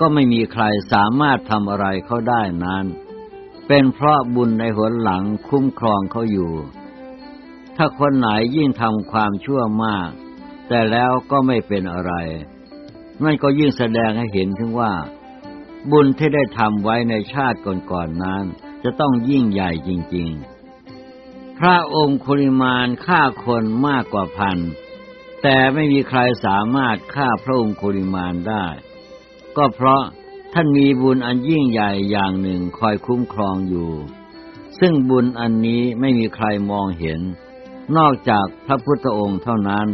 ก็ไม่มีใครสามารถทำอะไรเขาได้นั้น เป็นเพราะบุญในหนหลังคุ้มครองเขาอยู่ ถ้าคนไหนยิ่งทำความชั่วมาก แต่แล้วก็ไม่เป็นอะไร นั่นก็ยิ่งแสดงให้เห็นถึงว่า บุญที่ได้ทำไว้ในชาติก่อนๆนนั้น จะต้องยิ่งใหญ่จริง ๆ พระองค์คุริมานฆ่าคนมากกว่าพัน แต่ไม่มีใครสามารถฆ่าพระองค์คุริมานได้ ก็เพราะ ท่านมีบุญอันยิ่งใหญ่อย่างหนึ่งคอยคุ้มครองอยู่ ซึ่งบุญอันนี้ไม่มีใครมองเห็น นอกจากพระพุทธองค์เท่านั้น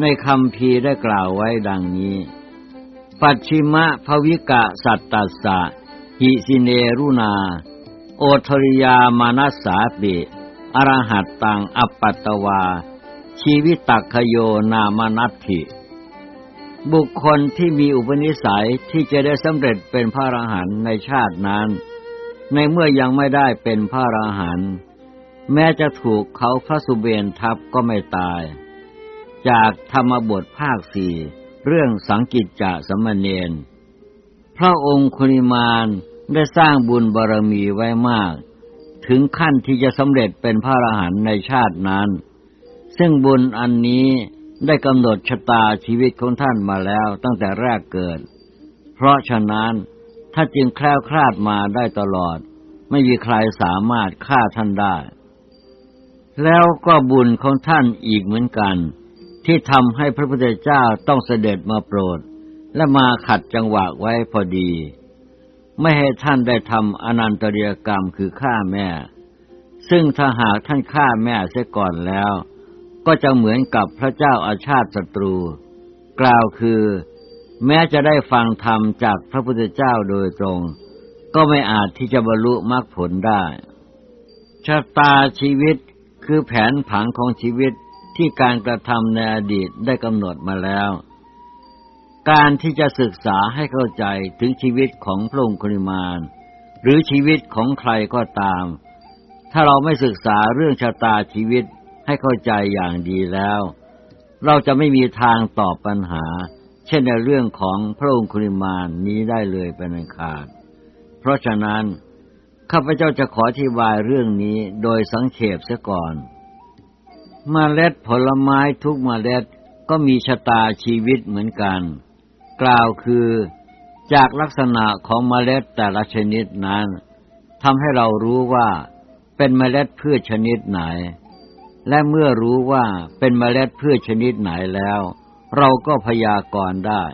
ในคำพีได้กล่าวไว้ดังนี้ ปัจฉิมะภวิกะสัตตัสสะ หิสิเนรุนา โอทริยามานัสสาปิอรหัตตังอัปปัตตวา ชีวิตักขโยนามนัตถิ บุคคลที่มีอุปนิสัยที่จะได้สำเร็จเป็นพระอรหันต์ในชาตินั้น ในเมื่อยังไม่ได้เป็นพระอรหันต์แม้จะถูกเขาพระสุเบนทับก็ไม่ตาย จากธรรมบทภาคสี่เรื่องสังกิจจะสมณเณรพระองค์คุณิมานได้สร้างบุญบารมีไว้มาก ถึงขั้นที่จะสำเร็จเป็นพระอรหันต์ในชาตินั้น ซึ่งบุญอันนี้ ได้กำหนดชะตาชีวิตของท่านมาแล้วตั้งแต่แรกเกิด เพราะฉะนั้นถ้าจึงแคล้วคลาดมาได้ตลอด ไม่มีใครสามารถฆ่าท่านได้ แล้วก็บุญของท่านอีกเหมือนกัน ที่ทำให้พระพุทธเจ้าต้องเสด็จมาโปรด และมาขัดจังหวะไว้พอดี ไม่ให้ท่านได้ทำอนันตเรียกรรมคือฆ่าแม่ ซึ่งถ้าหากท่านฆ่าแม่เสียก่อนแล้ว ก็จะเหมือนกับพระเจ้าอาชาติศัตรู กล่าวคือ แม้จะได้ฟังธรรมจากพระพุทธเจ้าโดยตรง ก็ไม่อาจที่จะบรรลุมรรคผลได้ชะตาชีวิตคือแผนผังของชีวิตที่การกระทำในอดีตได้กำหนดมาแล้ว การที่จะศึกษาให้เข้าใจถึงชีวิตของพระองค์คุณิมาน หรือชีวิตของใครก็ตาม ถ้าเราไม่ศึกษาเรื่องชะตาชีวิต ให้เข้าใจอย่างดีแล้ว เราจะไม่มีทางตอบปัญหา เช่นในเรื่องของพระองคุริมานนี้ได้เลยเป็นอันขาด เพราะฉะนั้นข้าพเจ้าจะขออธิบายเรื่องนี้โดยสังเขปเสียก่อนมเมล็ดผลไม้ทุกมเมล็ดก็มีชะตาชีวิตเหมือนกัน กล่าวคือจากลักษณะของมเมล็ดแต่ละชนิดนั้นทำให้เรารู้ว่าเป็นมเมล็ดพืชชนิดไหน และเมื่อรู้ว่าเป็นเมล็ดพืชชนิดไหนแล้ว เราก็พยากรณ์ได้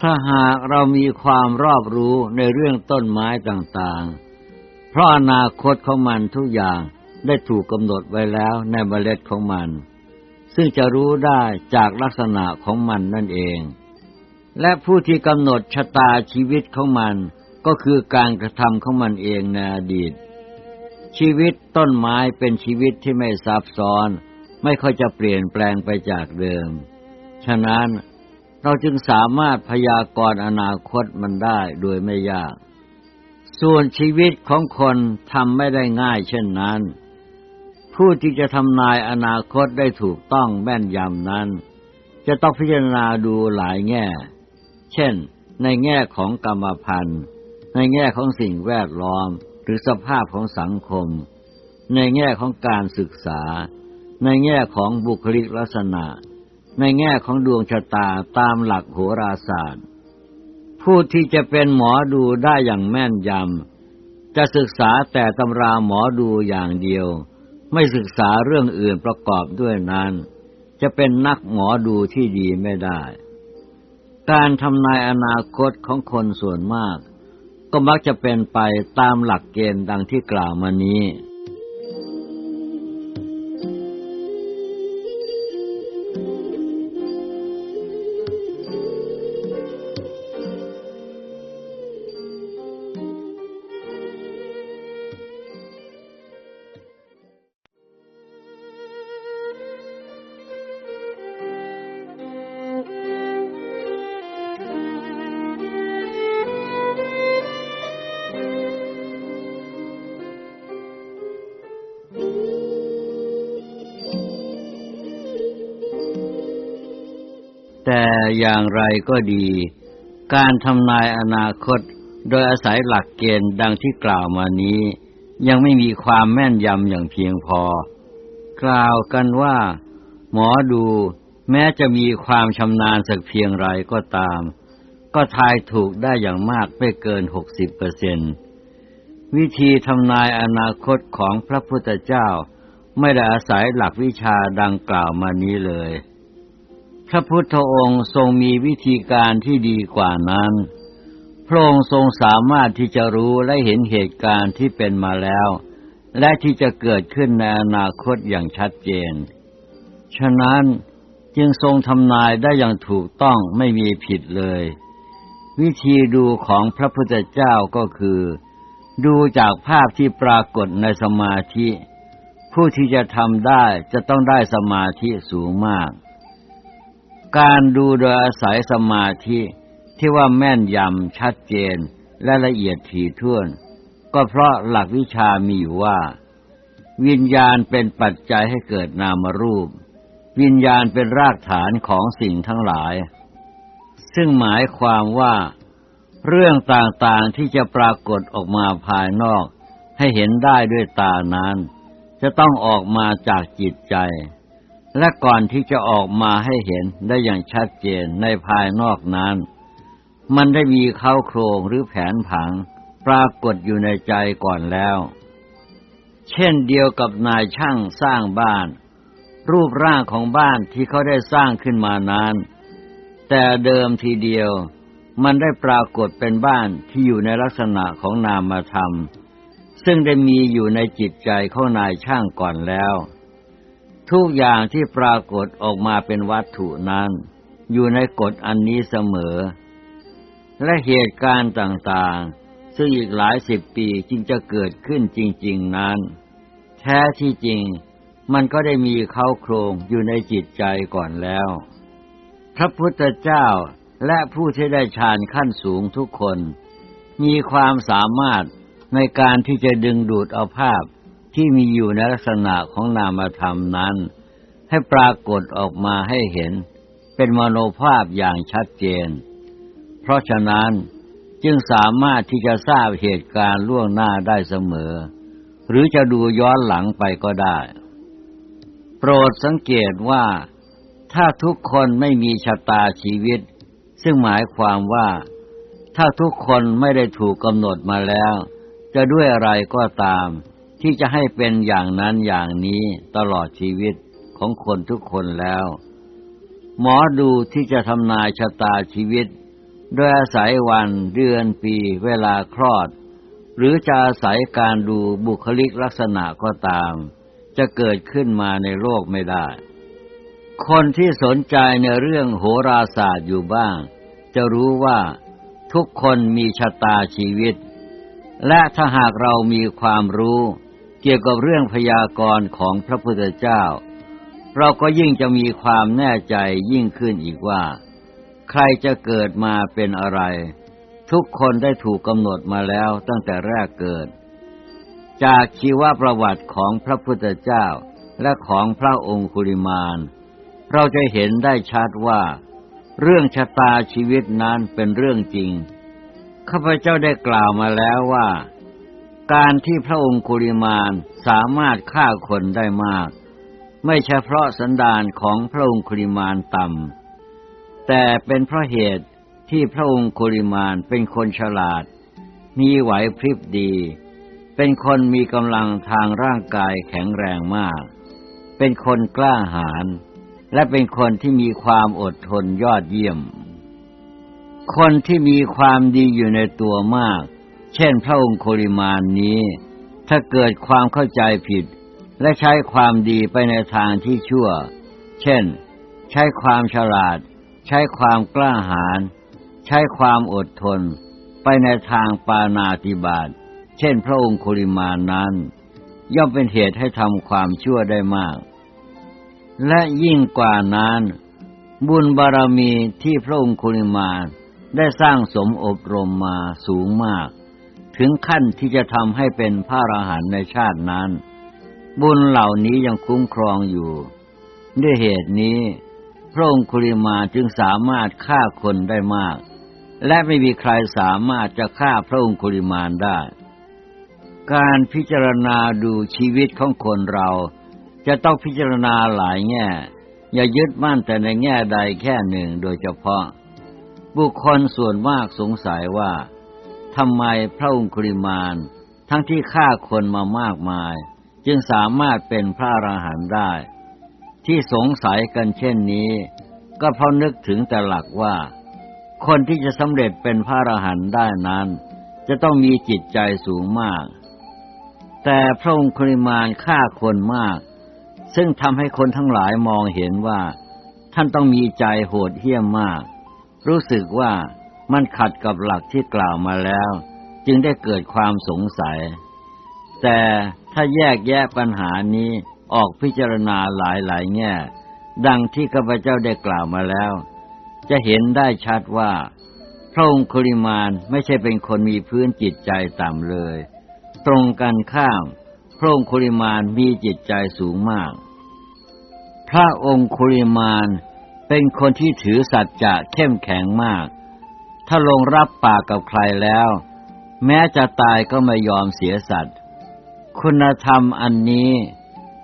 ถ้าหากเรามีความรอบรู้ในเรื่องต้นไม้ต่างๆ เพราะอนาคตของมันทุกอย่างได้ถูกกำหนดไว้แล้วในเมล็ดของมัน ซึ่งจะรู้ได้จากลักษณะของมันนั่นเอง และผู้ที่กำหนดชะตาชีวิตของมันก็คือการกระทำของมันเองในอดีต ชีวิตต้นไม้เป็นชีวิตที่ไม่ซับซ้อน ไม่ค่อยจะเปลี่ยนแปลงไปจากเดิม ฉะนั้นเราจึงสามารถพยากรณ์อนาคตมันได้โดยไม่ยาก ส่วนชีวิตของคนทำไม่ได้ง่ายเช่นนั้น ผู้ที่จะทำนายอนาคตได้ถูกต้องแม่นยำนั้น จะต้องพิจารณาดูหลายแง่ เช่น ในแง่ของกรรมพันธุ์ ในแง่ของสิ่งแวดล้อม หรือสภาพของสังคม ในแง่ของการศึกษา ในแง่ของบุคลิกลักษณะ ในแง่ของดวงชะตาตามหลักโหราศาสตร์ ผู้ที่จะเป็นหมอดูได้อย่างแม่นยำ จะศึกษาแต่ตำราหมอดูอย่างเดียว ไม่ศึกษาเรื่องอื่นประกอบด้วยนั้น จะเป็นนักหมอดูที่ดีไม่ได้ การทำนายอนาคตของคนส่วนมาก ก็มักจะเป็นไปตามหลักเกณฑ์ดังที่กล่าวมานี้ อย่างไรก็ดี การทำนายอนาคตโดยอาศัยหลักเกณฑ์ดังที่กล่าวมานี้ ยังไม่มีความแม่นยำอย่างเพียงพอ กล่าวกันว่า หมอดูแม้จะมีความชำนาญสักเพียงไรก็ตาม ก็ทายถูกได้อย่างมากไม่เกินหกสิบเปอร์เซ็นวิธีทำนายอนาคตของพระพุทธเจ้า ไม่ได้อาศัยหลักวิชาดังกล่าวมานี้เลย พระพุทธองค์ทรงมีวิธีการที่ดีกว่านั้น พระองค์ทรงสามารถที่จะรู้และเห็นเหตุการณ์ที่เป็นมาแล้ว และที่จะเกิดขึ้นในอนาคตอย่างชัดเจน ฉะนั้นจึงทรงทำนายได้อย่างถูกต้องไม่มีผิดเลย วิธีดูของพระพุทธเจ้าก็คือ ดูจากภาพที่ปรากฏในสมาธิ ผู้ที่จะทำได้จะต้องได้สมาธิสูงมาก การดูโดยอาศัยสมาธิที่ว่าแม่นยำชัดเจนและละเอียดถี่ถ้วน ก็เพราะหลักวิชามีอยู่ว่า วิญญาณเป็นปัจจัยให้เกิดนามรูป วิญญาณเป็นรากฐานของสิ่งทั้งหลาย ซึ่งหมายความว่า เรื่องต่างๆที่จะปรากฏออกมาภายนอก ให้เห็นได้ด้วยตานั้น จะต้องออกมาจากจิตใจ และก่อนที่จะออกมาให้เห็นได้อย่างชัดเจนในภายนอกนั้น มันได้มีเข้าโครงหรือแผนผังปรากฏอยู่ในใจก่อนแล้ว เช่นเดียวกับนายช่างสร้างบ้าน รูปร่างของบ้านที่เขาได้สร้างขึ้นมานั้น แต่เดิมทีเดียวมันได้ปรากฏเป็นบ้านที่อยู่ในลักษณะของนามธรรมซึ่งได้มีอยู่ในจิตใจของนายช่างก่อนแล้ว ทุกอย่างที่ปรากฏออกมาเป็นวัตถุนั้น อยู่ในกฎอันนี้เสมอ และเหตุการณ์ต่างๆ ซึ่งอีกหลายสิบปีจึงจะเกิดขึ้นจริง ๆนั้น แท้ที่จริงมันก็ได้มีเข้าโครงอยู่ในจิตใจก่อนแล้ว พระพุทธเจ้าและผู้ที่ได้ฌานขั้นสูงทุกคน มีความสามารถในการที่จะดึงดูดเอาภาพ ที่มีอยู่ในลักษณะของนามธรรมนั้น ให้ปรากฏออกมาให้เห็น เป็นมโนภาพอย่างชัดเจน เพราะฉะนั้นจึงสามารถที่จะทราบเหตุการณ์ล่วงหน้าได้เสมอ หรือจะดูย้อนหลังไปก็ได้ โปรดสังเกตว่าถ้าทุกคนไม่มีชะตาชีวิต ซึ่งหมายความว่าถ้าทุกคนไม่ได้ถูกกำหนดมาแล้ว จะด้วยอะไรก็ตาม ที่จะให้เป็นอย่างนั้นอย่างนี้ตลอดชีวิตของคนทุกคนแล้ว หมอดูที่จะทำนายชะตาชีวิต โดยอาศัยวันเดือนปีเวลาคลอด หรือจะอาศัยการดูบุคลิกลักษณะก็ตาม จะเกิดขึ้นมาในโลกไม่ได้ คนที่สนใจในเรื่องโหราศาสตร์อยู่บ้าง จะรู้ว่าทุกคนมีชะตาชีวิตและถ้าหากเรามีความรู้ กี่ยวกับเรื่องพยากรณ์ของพระพุทธเจ้า เราก็ยิ่งจะมีความแน่ใจยิ่งขึ้นอีกว่า ใครจะเกิดมาเป็นอะไร ทุกคนได้ถูกกำหนดมาแล้วตั้งแต่แรกเกิด จากชีวประวัติของพระพุทธเจ้าและของพระองคุลิมาน เราจะเห็นได้ชัดว่า เรื่องชะตาชีวิตนั้นเป็นเรื่องจริงข้าพเจ้าได้กล่าวมาแล้วว่า การที่พระองค์กุริมานสามารถฆ่าคนได้มาก ไม่ใช่เพราะสันดานของพระองค์กุริมานต่ำแต่เป็นเพราะเหตุที่พระองค์กุริมานเป็นคนฉลาด มีไหวพริบดี เป็นคนมีกำลังทางร่างกายแข็งแรงมาก เป็นคนกล้าหาญและเป็นคนที่มีความอดทนยอดเยี่ยม คนที่มีความดีอยู่ในตัวมาก เช่น พระองค์โคริมานนี้ ถ้าเกิดความเข้าใจผิด และใช้ความดีไปในทางที่ชั่ว เช่น ใช้ความฉลาด ใช้ความกล้าหาญใช้ความอดทน ไปในทางปานาติบาตเช่น พระองค์โคริมานนั้น ย่อมเป็นเหตุให้ทำความชั่วได้มาก และยิ่งกว่านั้น บุญบารมีที่พระองค์โคริมานได้สร้างสมอบรมมาสูงมาก ถึงขั้นที่จะทำให้เป็นพระอรหันต์ในชาตินั้น บุญเหล่านี้ยังคุ้มครองอยู่ ด้วยเหตุนี้พระองคุริมาจึงสามารถฆ่าคนได้มาก และไม่มีใครสามารถจะฆ่าพระองค์คุริมานได้ การพิจารณาดูชีวิตของคนเรา จะต้องพิจารณาหลายแง่ อย่ายึดมั่นแต่ในแง่ใดแค่หนึ่งโดยเฉพาะ บุคคลส่วนมากสงสัยว่า ทำไมพระองคุริมานทั้งที่ฆ่าคนมามากมาย จึงสามารถเป็นพระอรหันต์ได้ ที่สงสัยกันเช่นนี้ ก็เพราะนึกถึงแต่หลักว่า คนที่จะสำเร็จเป็นพระอรหันต์ได้นั้น จะต้องมีจิตใจสูงมาก แต่พระองค์คุริมานฆ่าคนมาก ซึ่งทำให้คนทั้งหลายมองเห็นว่า ท่านต้องมีใจโหดเหี้ยมมาก รู้สึกว่า มันขัดกับหลักที่กล่าวมาแล้ว จึงได้เกิดความสงสัย แต่ถ้าแยกแยะปัญหานี้ออกพิจารณาหลายหลายแง่ ดังที่ข้าพเจ้าได้กล่าวมาแล้ว จะเห็นได้ชัดว่าพระองค์คุริมานไม่ใช่เป็นคนมีพื้นจิตใจต่ำเลย ตรงกันข้ามพระองค์คุริมานมีจิตใจสูงมาก พระองค์คุริมานเป็นคนที่ถือสัจจะเข้มแข็งมาก ถ้าลงรับปากกับใครแล้ว แม้จะตายก็ไม่ยอมเสียสัตว์ คุณธรรมอันนี้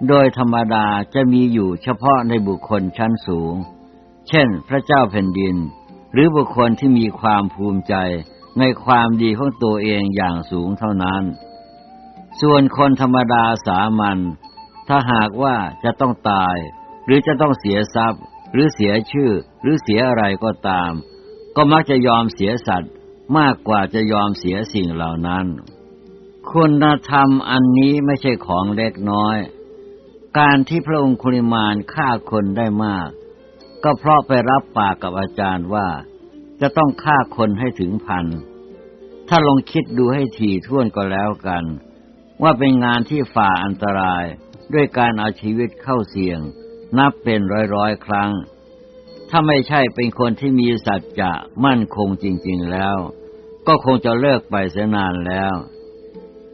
โดยธรรมดาจะมีอยู่เฉพาะในบุคคลชั้นสูง เช่น พระเจ้าแผ่นดิน หรือบุคคลที่มีความภูมิใจในความดีของตัวเองอย่างสูงเท่านั้น ส่วนคนธรรมดาสามัญถ้าหากว่าจะต้องตาย หรือจะต้องเสียทรัพย์ หรือเสียชื่อ หรือเสียอะไรก็ตาม ก็มักจะยอมเสียสัตว์มากกว่าจะยอมเสียสิ่งเหล่านั้น คุณธรรมอันนี้ไม่ใช่ของเล็กน้อย การที่พระองค์คุริมานฆ่าคนได้มาก ก็เพราะไปรับปากกับอาจารย์ว่า จะต้องฆ่าคนให้ถึงพัน ถ้าลองคิดดูให้ถี่ถ้วนก็แล้วกัน ว่าเป็นงานที่ฝ่าอันตรายด้วยการเอาชีวิตเข้าเสี่ยง นับเป็นร้อยๆครั้ง ถ้าไม่ใช่เป็นคนที่มีสัจจะมั่นคงจริง ๆแล้ว ก็คงจะเลิกไปเสียนานแล้ว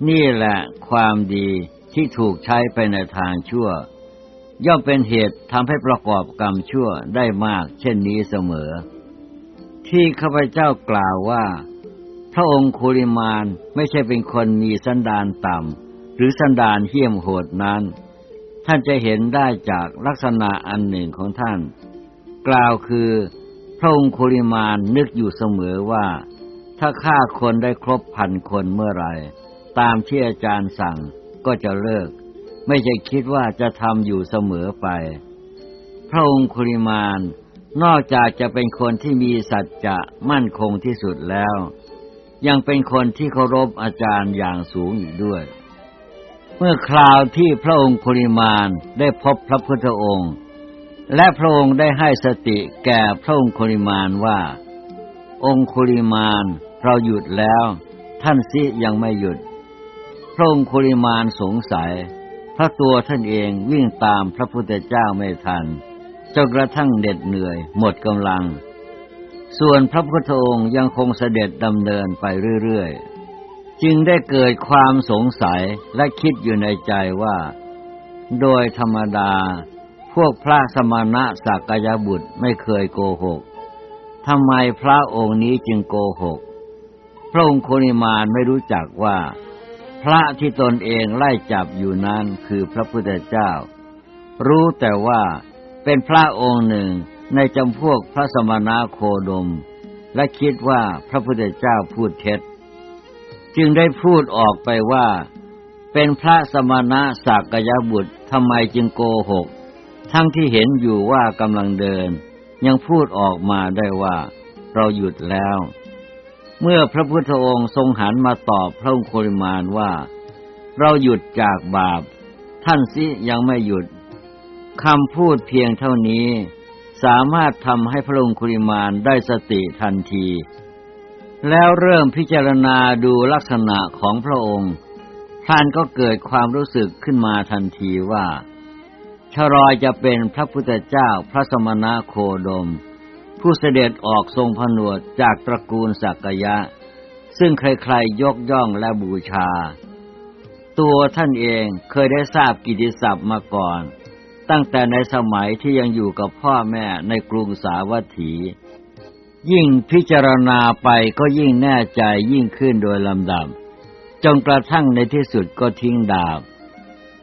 นี่แหละความดีที่ถูกใช้ไปในทางชั่ว ย่อมเป็นเหตุทำให้ประกอบกรรมชั่วได้มากเช่นนี้เสมอ ที่ข้าพเจ้ากล่าวว่า พระองค์คุริมานไม่ใช่เป็นคนมีสันดานต่ำหรือสันดานเหี้ยมโหดนั้น ท่านจะเห็นได้จากลักษณะอันหนึ่งของท่าน กล่าวคือ พระองค์คุริมานนึกอยู่เสมอว่า ถ้าฆ่าคนได้ครบพันคนเมื่อไรตามที่อาจารย์สั่งก็จะเลิก ไม่ใช่คิดว่าจะทำอยู่เสมอไป พระองค์คุริมานนอกจากจะเป็นคนที่มีสัจจะมั่นคงที่สุดแล้ว ยังเป็นคนที่เคารพอาจารย์อย่างสูงอีกด้วย เมื่อคราวที่พระองค์คุริมานได้พบพระพุทธองค์ และพระองค์ได้ให้สติแก่พระองคุริมานว่า องคุริมานเราหยุดแล้ว ท่านซิยังไม่หยุด พระองคุริมานสงสัย พระตัวท่านเองวิ่งตามพระพุทธเจ้าไม่ทันจนกระทั่งเด็ดเหนื่อย หมดกำลัง ส่วนพระพุทธองค์ยังคงเสด็จดำเนินไปเรื่อยๆ จึงได้เกิดความสงสัยและคิดอยู่ในใจว่า โดยธรรมดา วกพระสมณะสักยบุตรไม่เคยโกหกทำไมพระองค์นี้จึงโกหก พระองค์โคนิมานไม่รู้จักว่า พระที่ตนเองไล่จับอยู่นั้นคือพระพุทธเจ้า รู้แต่ว่าเป็นพระองค์หนึ่งในจำพวกพระสมณะโคดม และคิดว่าพระพุทธเจ้าพูดเท็จ จึงได้พูดออกไปว่า เป็นพระสมณะสักยบุตรทำไมจึงโกหก ทั้งที่เห็นอยู่ว่ากำลังเดิน ยังพูดออกมาได้ว่า เราหยุดแล้ว เมื่อพระพุทธองค์ทรงหันมาตอบพระองคุลิมานว่า เราหยุดจากบาป ท่านสิยังไม่หยุดคำพูดเพียงเท่านี้ สามารถทำให้พระองคุลิมานได้สติทันที แล้วเริ่มพิจารณาดูลักษณะของพระองค์ ท่านก็เกิดความรู้สึกขึ้นมาทันทีว่า ชรอยจะเป็นพระพุทธเจ้าพระสมณะโคดม ผู้เสด็จออกทรงผนวดจากตระกูลสักยะ ซึ่งใครๆยกย่องและบูชา ตัวท่านเองเคยได้ทราบกิติศัพท์มาก่อน ตั้งแต่ในสมัยที่ยังอยู่กับพ่อแม่ในกรุงสาวัตถี ยิ่งพิจารณาไปก็ยิ่งแน่ใจยิ่งขึ้นโดยลำดับจนกระทั่งในที่สุดก็ทิ้งดาบ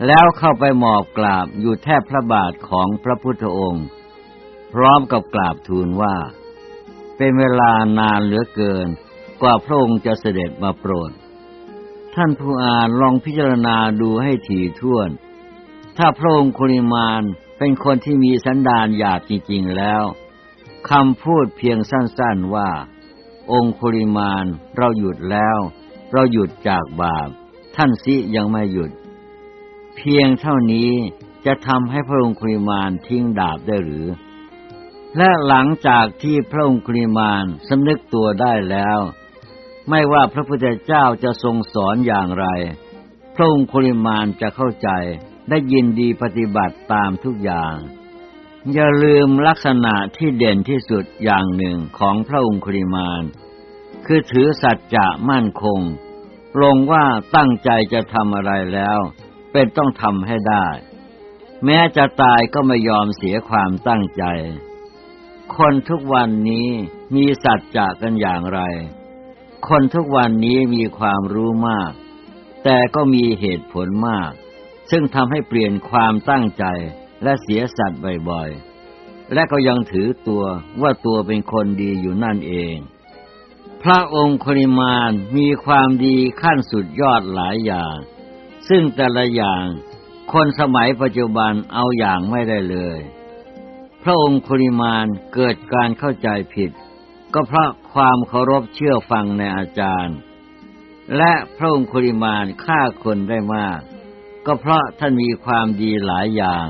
แล้วเข้าไปหมอบกราบอยู่แทบพระบาทของพระพุทธองค์ พร้อมกับกราบทูลว่า เป็นเวลานานเหลือเกิน กว่าพระองค์จะเสด็จมาโปรด ท่านผู้อ่านลองพิจารณาดูให้ถี่ถ้วน ถ้าพระองค์คุริมานเป็นคนที่มีสันดานหยาบจริงๆแล้วคำพูดเพียงสั้นๆว่า องค์คุริมานเราหยุดแล้ว เราหยุดจากบาป ท่านซิยังไม่หยุด เพียงเท่านี้จะทำให้พระองค์คุริมานทิ้งดาบได้หรือ และหลังจากที่พระองค์คุริมานสำนึกตัวได้แล้ว ไม่ว่าพระพุทธเจ้าจะทรงสอนอย่างไร พระองค์คุริมานจะเข้าใจได้ยินดีปฏิบัติตามทุกอย่าง อย่าลืมลักษณะที่เด่นที่สุดอย่างหนึ่งของพระองค์คุริมาน คือถือสัจจะมั่นคง ลงว่าตั้งใจจะทำอะไรแล้ว เป็นต้องทำให้ได้ แม้จะตายก็ไม่ยอมเสียความตั้งใจ คนทุกวันนี้มีสัจจะกันอย่างไร คนทุกวันนี้มีความรู้มาก แต่ก็มีเหตุผลมาก ซึ่งทำให้เปลี่ยนความตั้งใจและเสียสัตว์บ่อยๆ และก็ยังถือตัวว่าตัวเป็นคนดีอยู่นั่นเอง พระองค์คริมานมีความดีขั้นสุดยอดหลายอย่าง ซึ่งแต่ละอย่างคนสมัยปัจจุบันเอาอย่างไม่ได้เลย พระองค์คริมานเกิดการเข้าใจผิด ก็เพราะความเคารพเชื่อฟังในอาจารย์ และพระองค์คริมานฆ่าคนได้มาก ก็เพราะท่านมีความดีหลายอย่าง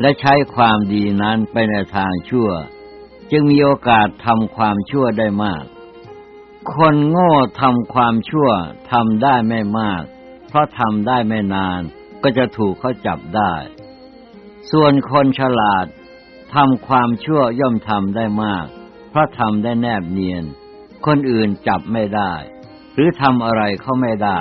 และใช้ความดีนั้นไปในทางชั่ว จึงมีโอกาสทำความชั่วได้มาก คนโง่ทำความชั่วทำได้ไม่มาก เพราะทำได้ไม่นานก็จะถูกเขาจับได้ ส่วนคนฉลาดทำความชั่วย่อมทำได้มาก เพราะทำได้แนบเนียน คนอื่นจับไม่ได้ หรือทำอะไรเขาไม่ได้